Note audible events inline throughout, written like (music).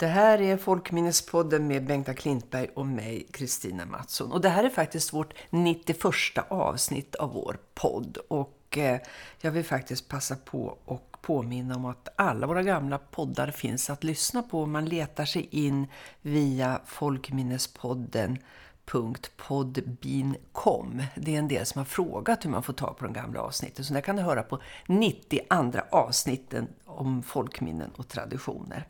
Det här är Folkminnespodden med Bengta Klintberg och mig, Kristina Mattsson. Och det här är faktiskt vårt 91 avsnitt av vår podd. Och eh, jag vill faktiskt passa på och påminna om att alla våra gamla poddar finns att lyssna på. Man letar sig in via folkminnespodden.podbean.com. Det är en del som har frågat hur man får tag på de gamla avsnitten. Så där kan du höra på 90 andra avsnitten om folkminnen och traditioner.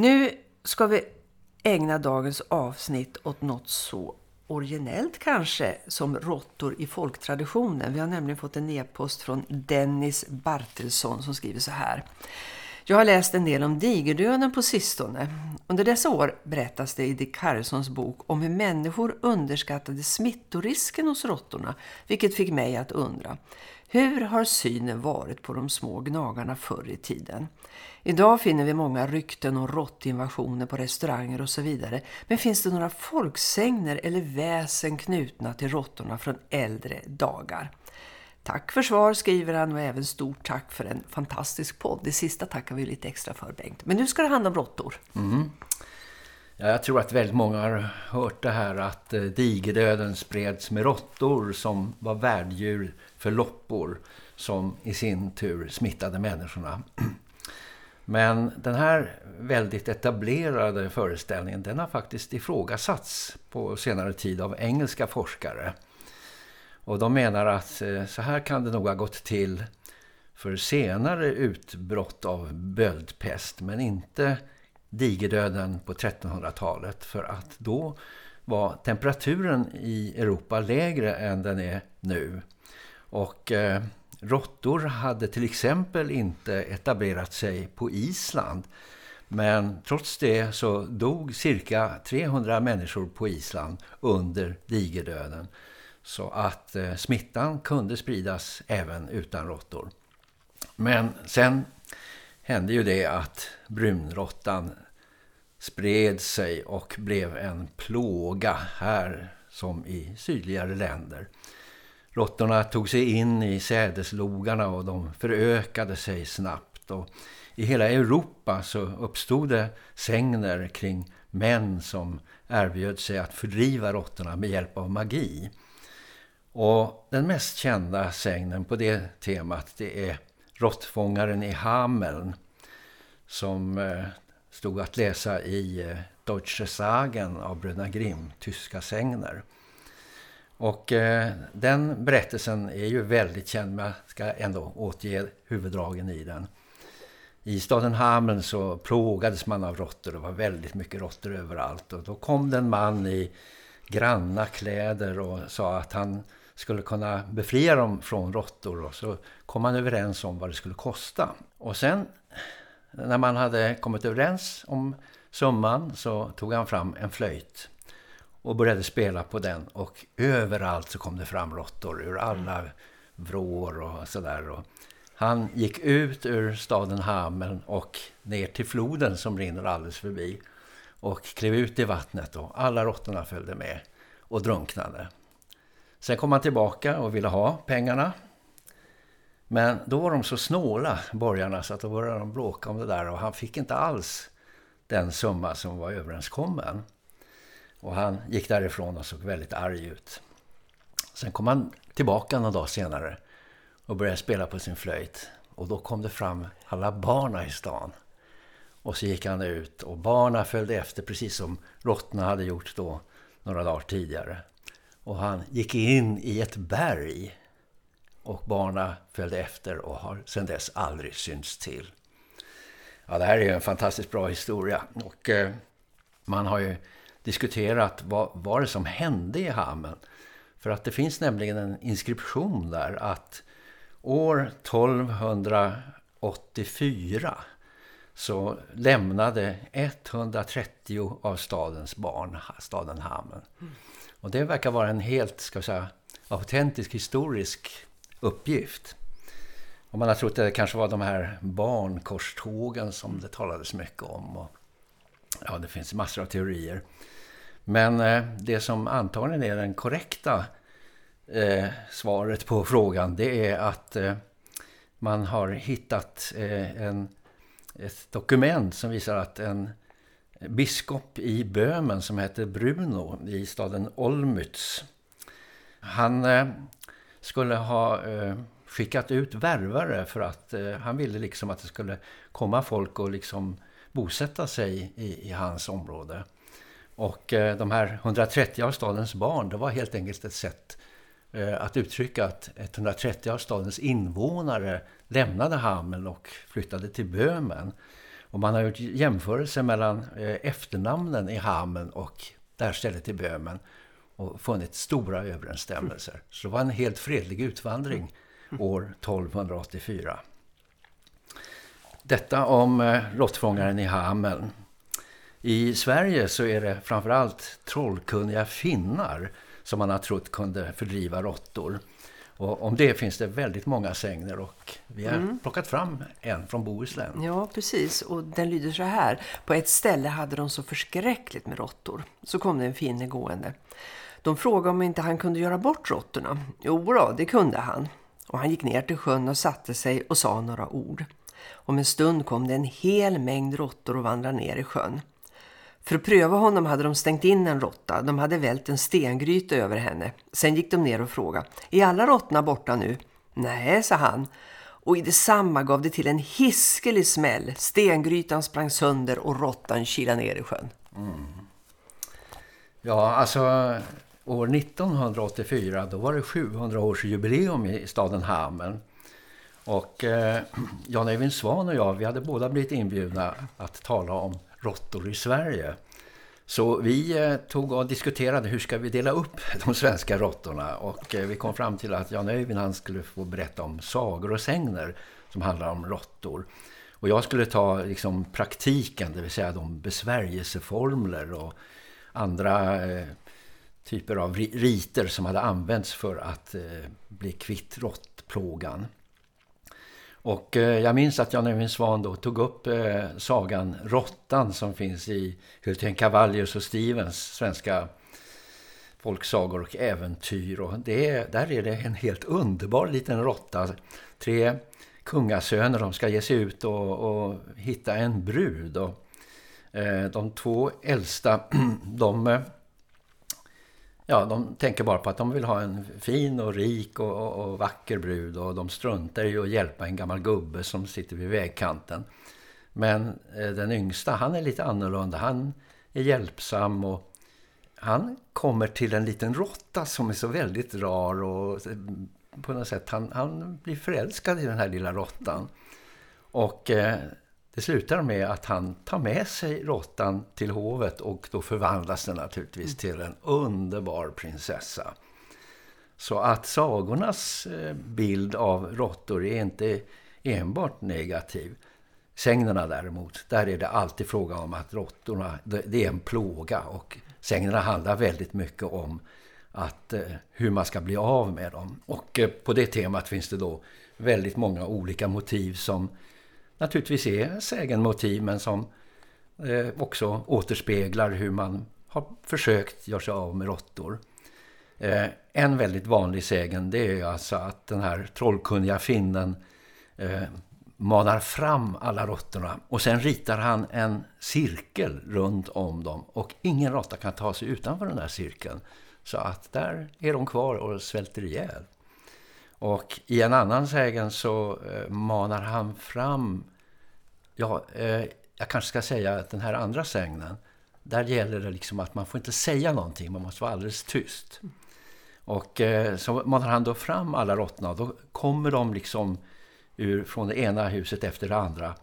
Nu ska vi ägna dagens avsnitt åt något så originellt kanske som råttor i folktraditionen. Vi har nämligen fått en e-post från Dennis Bartelsson som skriver så här. Jag har läst en del om digerdöden på sistone. Under dessa år berättas det i Dick Harrisons bok om hur människor underskattade smittorisken hos råttorna, vilket fick mig att undra. Hur har synen varit på de små gnagarna förr i tiden? Idag finner vi många rykten om råttinvasioner på restauranger och så vidare. Men finns det några folksägner eller väsen knutna till råttorna från äldre dagar? Tack för svar skriver han och även stort tack för en fantastisk podd. Det sista tackar vi lite extra för Bengt. Men nu ska det handla om råttor. Mm. Ja, jag tror att väldigt många har hört det här att eh, digerdöden spreds med råttor som var värddjur för loppor som i sin tur smittade människorna. (clears throat) Men den här väldigt etablerade föreställningen den har faktiskt ifrågasatts på senare tid av engelska forskare. Och de menar att eh, så här kan det nog ha gått till för senare utbrott av böldpest men inte digerdöden på 1300-talet för att då var temperaturen i Europa lägre än den är nu. Och eh, råttor hade till exempel inte etablerat sig på Island. Men trots det så dog cirka 300 människor på Island under digerdöden. Så att eh, smittan kunde spridas även utan råttor. Men sen hände ju det att brunråttan spred sig och blev en plåga här som i sydligare länder. Råttorna tog sig in i sädeslogarna och de förökade sig snabbt. Och I hela Europa så uppstod det sängner kring män som erbjöd sig att fördriva råttorna med hjälp av magi. Och den mest kända sägnen på det temat det är råttfångaren i Hameln som eh, stod att läsa i eh, Deutsche Sagen av Bröderna Grimm, tyska sägner. Och eh, den berättelsen är ju väldigt känd men jag ska ändå återge huvuddragen i den. I staden Hameln så plågades man av råttor. Det var väldigt mycket råttor överallt. Och då kom det en man i granna kläder och sa att han skulle kunna befria dem från råttor. Och så kom man överens om vad det skulle kosta. Och sen när man hade kommit överens om summan så tog han fram en flöjt och började spela på den. Och överallt så kom det fram råttor ur alla vrår och sådär. Han gick ut ur staden Hameln och ner till floden som rinner alldeles förbi. Och klev ut i vattnet och alla råttorna följde med och drunknade. Sen kom han tillbaka och ville ha pengarna. Men då var de så snåla, borgarna, så att då började de bråka om det där. Och han fick inte alls den summa som var överenskommen. Och han gick därifrån och såg väldigt arg ut. Sen kom han tillbaka några dagar senare och började spela på sin flöjt. Och då kom det fram alla barna i stan. Och så gick han ut och barna följde efter precis som råttorna hade gjort då några dagar tidigare. Och han gick in i ett berg och barna följde efter och har sedan dess aldrig synts till. Ja, det här är en fantastiskt bra historia och eh, man har ju diskuterat vad var det som hände i Hameln. För att det finns nämligen en inskription där att år 1284 så lämnade 130 av stadens barn staden Hameln. Och det verkar vara en helt ska säga, autentisk historisk uppgift. Och man har trott att det kanske var de här barnkorstågen som det talades mycket om. Och ja, det finns massor av teorier. Men eh, det som antagligen är den korrekta eh, svaret på frågan det är att eh, man har hittat eh, en, ett dokument som visar att en biskop i Böhmen som heter Bruno i staden Olmütz. Han eh, skulle ha eh, skickat ut värvare för att eh, han ville liksom att det skulle komma folk och liksom bosätta sig i, i hans område. Och eh, de här 130 av stadens barn, det var helt enkelt ett sätt eh, att uttrycka att 130 av stadens invånare lämnade Hameln och flyttade till Böhmen. Och man har gjort jämförelser mellan eh, efternamnen i Hameln och det här stället i Böhmen och funnit stora överensstämmelser. Så det var en helt fredlig utvandring år 1284. Detta om eh, råttfångaren i Hameln. I Sverige så är det framförallt trollkunniga finnar som man har trott kunde fördriva råttor. Och om det finns det väldigt många sägner och vi har mm. plockat fram en från Bohuslän. Ja, precis. Och den lyder så här. På ett ställe hade de så förskräckligt med råttor. Så kom det en finne gående. De frågade om inte han kunde göra bort råttorna. Jo då, det kunde han. Och han gick ner till sjön och satte sig och sa några ord. Om en stund kom det en hel mängd råttor och vandrade ner i sjön. För att pröva honom hade de stängt in en råtta. De hade vält en stengryta över henne. Sen gick de ner och frågade. Är alla råttorna borta nu? Nej, sa han. Och i detsamma gav det till en hiskelig smäll. Stengrytan sprang sönder och råttan kilade ner i sjön. Mm. Ja, alltså år 1984 då var det 700-årsjubileum i staden Hameln. Och eh, Jan-Evin Svan och jag, vi hade båda blivit inbjudna att tala om råttor i Sverige. Så vi eh, tog och diskuterade hur ska vi dela upp (laughs) de svenska råttorna och eh, vi kom fram till att Jan-Evin han skulle få berätta om sagor och sängner som handlar om råttor. Och jag skulle ta liksom praktiken, det vill säga de besvärjelseformler och andra eh, typer av riter som hade använts för att eh, bli kvitt råttplågan. Och eh, jag minns att Jan-Evin Svan då tog upp eh, sagan Råttan som finns i Hultén Cavallius och Stevens svenska folksagor och äventyr. Och det, där är det en helt underbar liten råtta. Tre kungasöner de ska ge sig ut och, och hitta en brud. Och, eh, de två äldsta (clears throat) de eh, ja, de tänker bara på att de vill ha en fin och rik och, och, och vacker brud och de struntar i att hjälpa en gammal gubbe som sitter vid vägkanten. Men eh, den yngsta, han är lite annorlunda. Han är hjälpsam och han kommer till en liten råtta som är så väldigt rar och eh, på något sätt han, han blir förälskad i den här lilla råttan. Och eh, det slutar med att han tar med sig råttan till hovet och då förvandlas den naturligtvis till en underbar prinsessa. Så att sagornas eh, bild av råttor är inte enbart negativ. Sängnerna däremot, där är det alltid fråga om att råttorna, det är en plåga och sängnerna handlar väldigt mycket om att, eh, hur man ska bli av med dem. Och eh, på det temat finns det då väldigt många olika motiv som naturligtvis är sägenmotiv men som eh, också återspeglar hur man har försökt göra sig av med råttor. Eh, en väldigt vanlig sägen det är alltså att den här trollkunniga finnen eh, manar fram alla råttorna och sen ritar han en cirkel runt om dem och ingen råtta kan ta sig utanför den där cirkeln. Så att där är de kvar och svälter ihjäl. Och i en annan sägen så eh, manar han fram, ja, eh, jag kanske ska säga att den här andra sägnen, där gäller det liksom att man får inte säga någonting, man måste vara alldeles tyst. Och eh, så manar han då fram alla råttorna, och då kommer de liksom ur, från det ena huset efter det andra.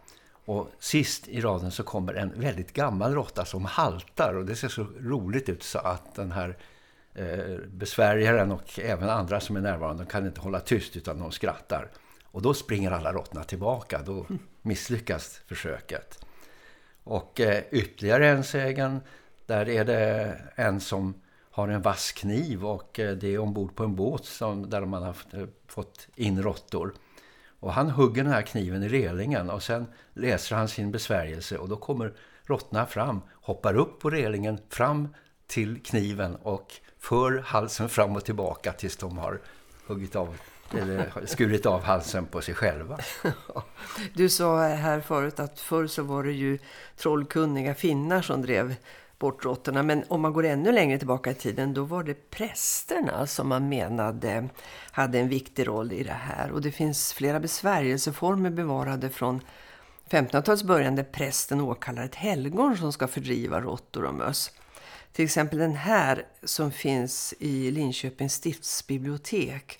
Och sist i raden så kommer en väldigt gammal råtta som haltar och det ser så roligt ut så att den här Eh, besvärjaren och även andra som är närvarande kan inte hålla tyst utan de skrattar. Och då springer alla råttorna tillbaka, då misslyckas försöket. Och eh, ytterligare en sägen, där är det en som har en vass kniv och eh, det är ombord på en båt som, där man har eh, fått in råttor. Och han hugger den här kniven i relingen och sen läser han sin besvärjelse och då kommer råttorna fram, hoppar upp på relingen, fram till kniven och för halsen fram och tillbaka tills de har huggit av eller skurit av halsen på sig själva. (laughs) Du sa här förut att förr så var det ju trollkunniga finnar som drev bort råttorna. Men om man går ännu längre tillbaka i tiden då var det prästerna som man menade hade en viktig roll i det här. Och det finns flera besvärjelseformer bevarade från 1500-talets början där prästen åkallar ett helgon som ska fördriva råttor och möss. Till exempel den här som finns i Linköpings stiftsbibliotek.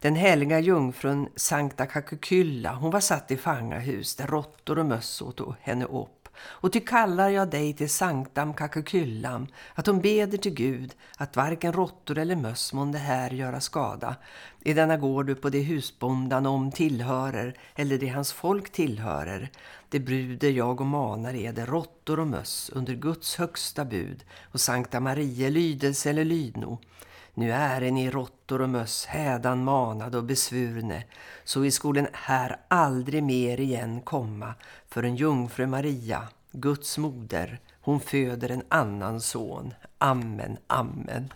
Den heliga jungfrun Sankta Kakukylla, hon var satt i fangahus där råttor och möss åt henne upp. Och ty kallar jag dig till Sanktam Kakakyllam, att hon beder till Gud, att varken råttor eller möss månde här göra skada. I denna går du på det husbondan om tillhörer, eller det hans folk tillhörer. Det bruder jag och manar eder, det råttor och möss under Guds högsta bud, och Sankta Marie lydelse eller lydno. Nu är ni råttor och möss hädan manade och besvurne, så i skolen här aldrig mer igen komma för en jungfru Maria, Guds moder, hon föder en annan son. Amen, amen.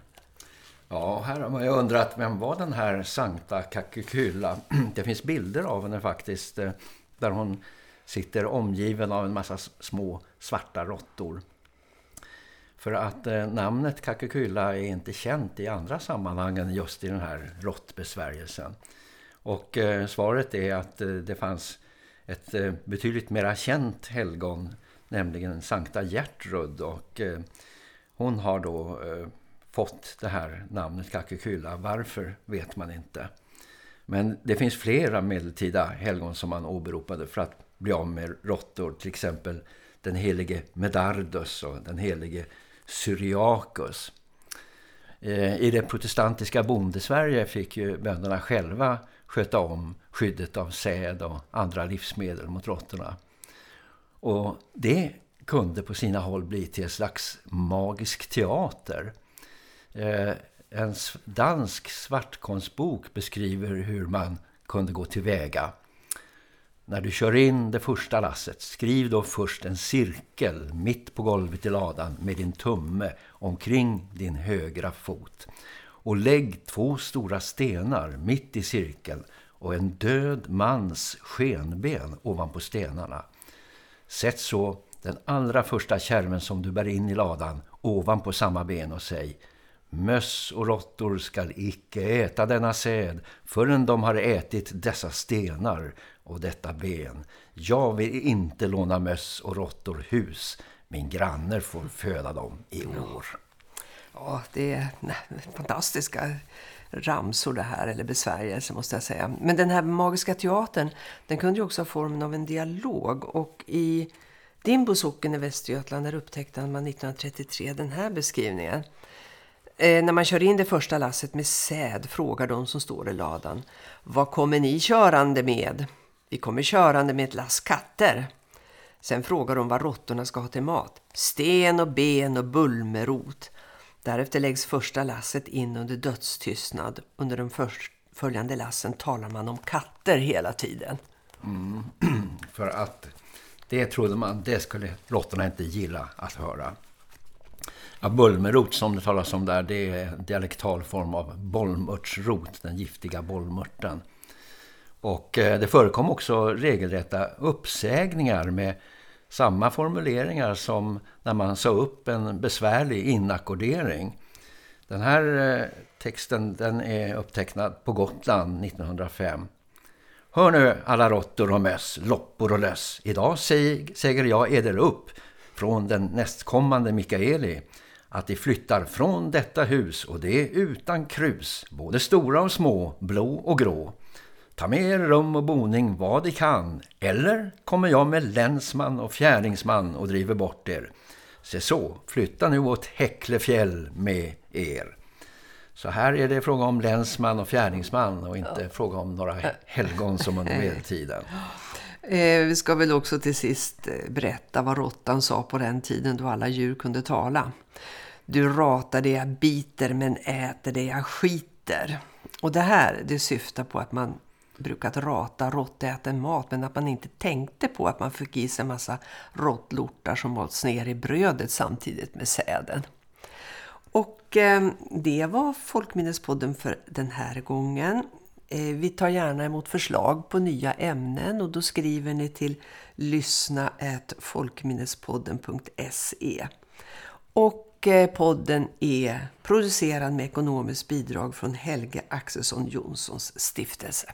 Ja, här har man ju undrat vem var den här Sankta Kakukylla? (clears throat) Det finns bilder av henne faktiskt eh, där hon sitter omgiven av en massa små svarta råttor. För att eh, namnet Kakekylla är inte känt i andra sammanhang än just i den här råttbesvärjelsen. Och eh, svaret är att eh, det fanns ett eh, betydligt mera känt helgon, nämligen Sankta Gertrud. Och eh, hon har då eh, fått det här namnet Kakekylla. Varför vet man inte. Men det finns flera medeltida helgon som man åberopade för att bli av med råttor. Till exempel den helige Medardus och den helige Syriakus. Eh, I det protestantiska bondesverige fick ju bönderna själva sköta om skyddet av säd och andra livsmedel mot råttorna. Och det kunde på sina håll bli till en slags magisk teater. Eh, en dansk svartkonstbok beskriver hur man kunde gå tillväga. När du kör in det första lasset, skriv då först en cirkel mitt på golvet i ladan med din tumme omkring din högra fot. Och lägg två stora stenar mitt i cirkeln och en död mans skenben ovanpå stenarna. Sätt så den allra första kärven som du bär in i ladan ovanpå samma ben och säg Möss och råttor skall icke äta denna säd förrän de har ätit dessa stenar och detta ben. Jag vill inte låna möss och råttor hus. Min granner får föda dem i år. Ja, det är fantastiska ramsor det här, eller besvärjelser måste jag säga. Men den här magiska teatern, den kunde ju också ha formen av en dialog. Och i Dimbo socken i Västergötland där upptäckte man 1933 den här beskrivningen. Eh, när man kör in det första lasset med säd frågar de som står i ladan. Vad kommer ni körande med? Vi kommer körande med ett lass katter. Sen frågar de vad råttorna ska ha till mat. Sten och ben och bulmerot. Därefter läggs första lasset in under dödstystnad. Under de följande lassen talar man om katter hela tiden. Mm. (clears throat) För att det trodde man, det skulle råttorna inte gilla att höra. Ja, bulmerot som det talas om där, det är en dialektal form av bollmörtsrot, den giftiga bollmörten. Och eh, det förekom också regelrätta uppsägningar med samma formuleringar som när man sa upp en besvärlig inackordering. Den här eh, texten den är upptecknad på Gotland 1905. Hör nu alla råttor och möss, loppor och löss. Idag säger jag eder upp från den nästkommande Mikaeli att de flyttar från detta hus och det utan krus, både stora och små, blå och grå. Ta med er rum och boning vad de kan, eller kommer jag med länsman och fjäringsman och driver bort er. Se så, flytta nu åt Häcklefjäll med er. Så här är det fråga om länsman och fjäringsman och inte ja. fråga om några helgon som under (laughs) medeltiden. Eh, vi ska väl också till sist eh, berätta vad råttan sa på den tiden då alla djur kunde tala. Du ratar det jag biter men äter det jag skiter. Och det här det syftar på att man brukat rata råttäten mat men att man inte tänkte på att man fick i sig en massa råttlortar som malts ner i brödet samtidigt med säden. Och eh, det var Folkminnespodden för den här gången. Eh, vi tar gärna emot förslag på nya ämnen och då skriver ni till lyssna lyssna@folkminnespodden.se. Och eh, podden är producerad med ekonomiskt bidrag från Helge Axelsson Jonssons stiftelse.